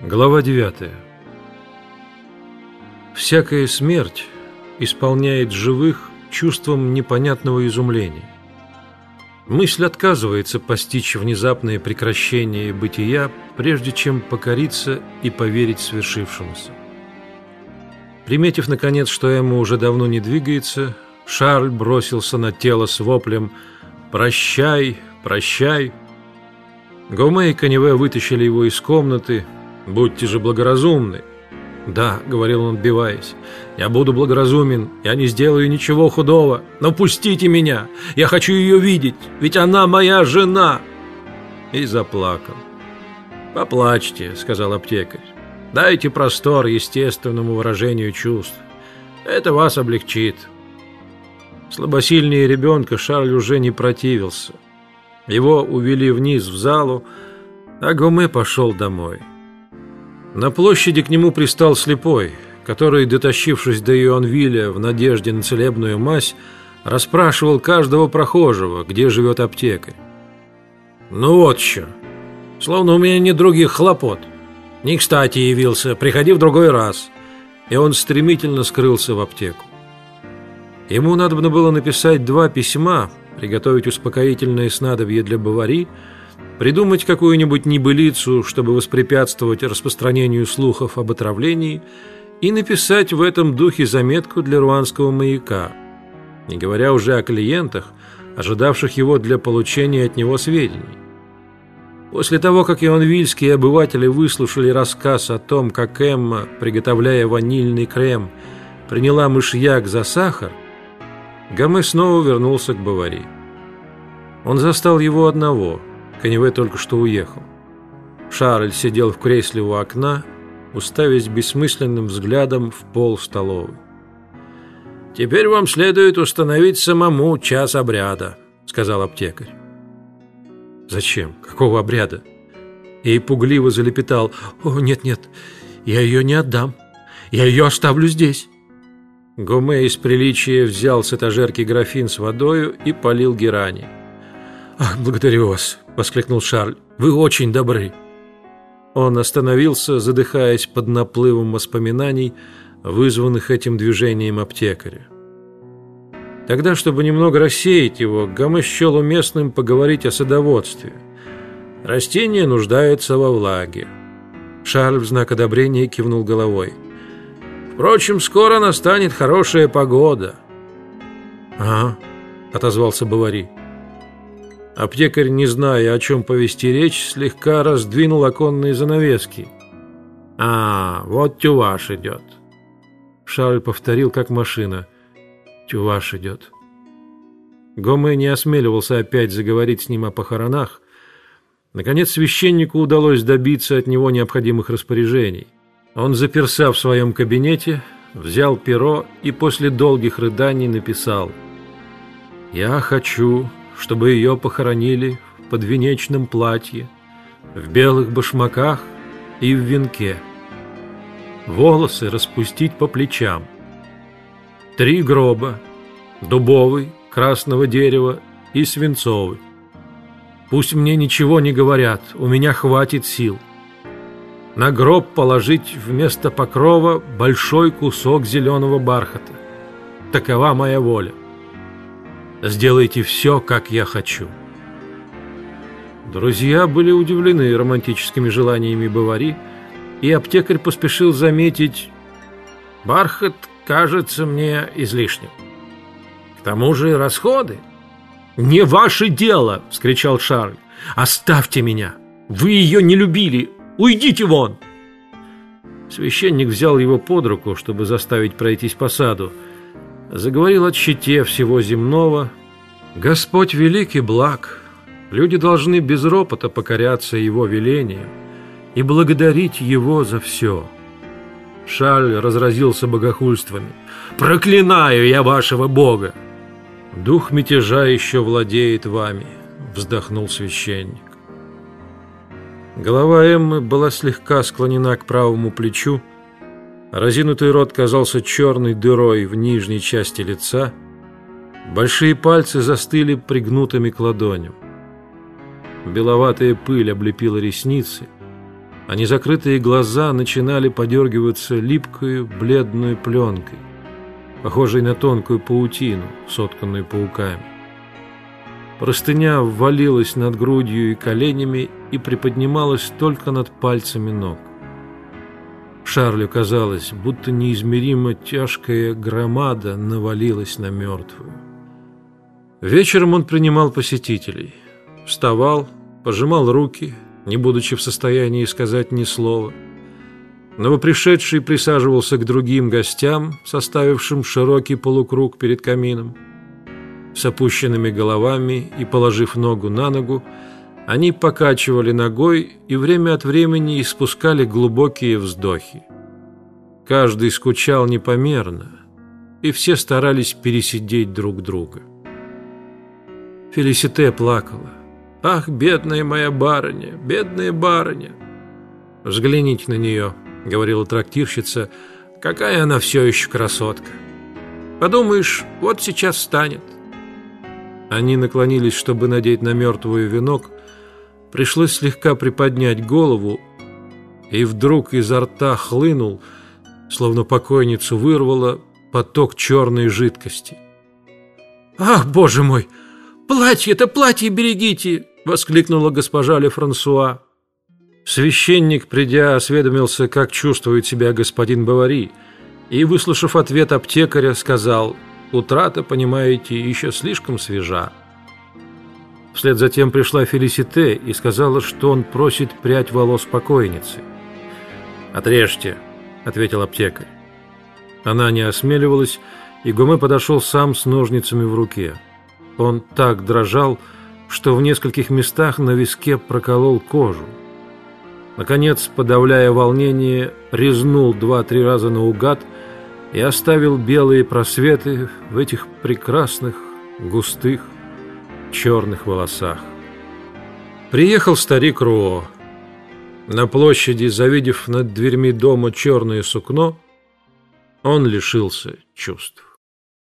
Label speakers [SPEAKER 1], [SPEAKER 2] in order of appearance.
[SPEAKER 1] Глава 9. Всякая смерть исполняет живых чувством непонятного изумления. Мысль отказывается постичь внезапное прекращение бытия, прежде чем покориться и поверить свершившемуся. Приметив, наконец, что Эмма уже давно не двигается, Шарль бросился на тело с воплем «Прощай, прощай!». Гоме и Каневе вытащили его из комнаты – Будьте же благоразумны. Да, говорил он, отбиваясь, я буду благоразумен, я не сделаю ничего худого, но пустите меня, я хочу ее видеть, ведь она моя жена. И заплакал. Поплачьте, сказал аптекарь. Дайте простор естественному выражению чувств. Это вас облегчит. Слабосильнее ребенка Шарль уже не противился. Его увели вниз в залу, а Гоме пошел домой. На площади к нему пристал слепой, который, дотащившись до Иоанвиля в надежде на целебную мазь, расспрашивал каждого прохожего, где живет аптекарь. «Ну вот что, словно у меня нет других хлопот. Не кстати явился, приходи в другой раз». И он стремительно скрылся в аптеку. Ему надо было написать два письма, приготовить успокоительное снадобье для Бавари – придумать какую-нибудь небылицу, чтобы воспрепятствовать распространению слухов об отравлении, и написать в этом духе заметку для руанского маяка, не говоря уже о клиентах, ожидавших его для получения от него сведений. После того, как ионвильские обыватели выслушали рассказ о том, как Эмма, приготовляя ванильный крем, приняла мышьяк за сахар, Гаме снова вернулся к Баварии. Он застал его одного – Коневе только что уехал. Шарль сидел в кресле у окна, уставясь бессмысленным взглядом в пол столовой. «Теперь вам следует установить самому час обряда», — сказал аптекарь. «Зачем? Какого обряда?» И пугливо залепетал. «О, нет-нет, я ее не отдам. Я ее оставлю здесь». Гоме из приличия взял с этажерки графин с водою и полил герани. «Ах, благодарю вас», воскликнул Шарль. «Вы очень добры!» Он остановился, задыхаясь под наплывом воспоминаний, вызванных этим движением аптекаря. Тогда, чтобы немного рассеять его, Гамма счел уместным поговорить о садоводстве. Растения нуждаются во влаге. Шарль в знак одобрения кивнул головой. «Впрочем, скоро настанет хорошая погода». «Ага», — отозвался Бавари. Аптекарь, не зная, о чем повести речь, слегка раздвинул оконные занавески. «А, вот тюваш идет». Шарль повторил, как машина. «Тюваш идет». Гоме не осмеливался опять заговорить с ним о похоронах. Наконец священнику удалось добиться от него необходимых распоряжений. Он заперся в своем кабинете, взял перо и после долгих рыданий написал «Я хочу, чтобы ее похоронили в подвенечном платье, в белых башмаках и в венке. Волосы распустить по плечам. Три гроба, дубовый, красного дерева и свинцовый. Пусть мне ничего не говорят, у меня хватит сил. На гроб положить вместо покрова большой кусок зеленого бархата. Такова моя воля. Сделайте все, как я хочу». Друзья были удивлены романтическими желаниями Бавари, и аптекарь поспешил заметить «Бархат кажется мне излишним. К тому же расходы». «Не ваше дело!» — вскричал Шарль. «Оставьте меня! Вы ее не любили! Уйдите вон!» Священник взял его под руку, чтобы заставить пройтись по саду, заговорил о щите всего земного. Господь великий благ, люди должны без ропота покоряться Его велениям и благодарить Его за все. Шаль разразился богохульствами. «Проклинаю я вашего Бога!» «Дух мятежа еще владеет вами», — вздохнул священник. Голова Эммы была слегка склонена к правому плечу, Разинутый рот казался черной дырой в нижней части лица. Большие пальцы застыли пригнутыми к ладоням. Беловатая пыль облепила ресницы. а незакрытые глаза начинали подергиваться липкой бледной пленкой, похожей на тонкую паутину, сотканную пауками. Простыня ввалилась над грудью и коленями и приподнималась только над пальцами ног. Шарлю казалось, будто неизмеримо тяжкая громада навалилась на мертвую. Вечером он принимал посетителей. Вставал, пожимал руки, не будучи в состоянии сказать ни слова. Новопришедший присаживался к другим гостям, составившим широкий полукруг перед камином. С опущенными головами и положив ногу на ногу, они покачивали ногой и время от времени испускали глубокие вздохи. Каждый скучал непомерно, и все старались пересидеть друг друга. Фелисите плакала. «Ах, бедная моя барыня, бедная барыня!» «Взгляните на нее», — говорила трактирщица, — «какая она все еще красотка!» «Подумаешь, вот сейчас встанет». Они наклонились, чтобы надеть на мертвую венок, Пришлось слегка приподнять голову, и вдруг изо рта хлынул, словно покойницу вырвало, поток черной жидкости. «Ах, боже мой! Платье-то, платье берегите!» — воскликнула госпожа Ле Франсуа. Священник, придя, осведомился, как чувствует себя господин Бавари, и, выслушав ответ аптекаря, сказал, «Утрата, понимаете, еще слишком свежа». Вслед за тем пришла Фелисите и сказала, что он просит прядь волос покойницы. «Отрежьте», — ответил аптекарь. Она не осмеливалась, и Гоме подошел сам с ножницами в руке. Он так дрожал, что в нескольких местах на виске проколол кожу. Наконец, подавляя волнение, резнул два-три раза наугад и оставил белые просветы в этих прекрасных, густых, черных волосах. Приехал старик Руо. На площади, завидев над дверьми дома черное сукно, он лишился чувств.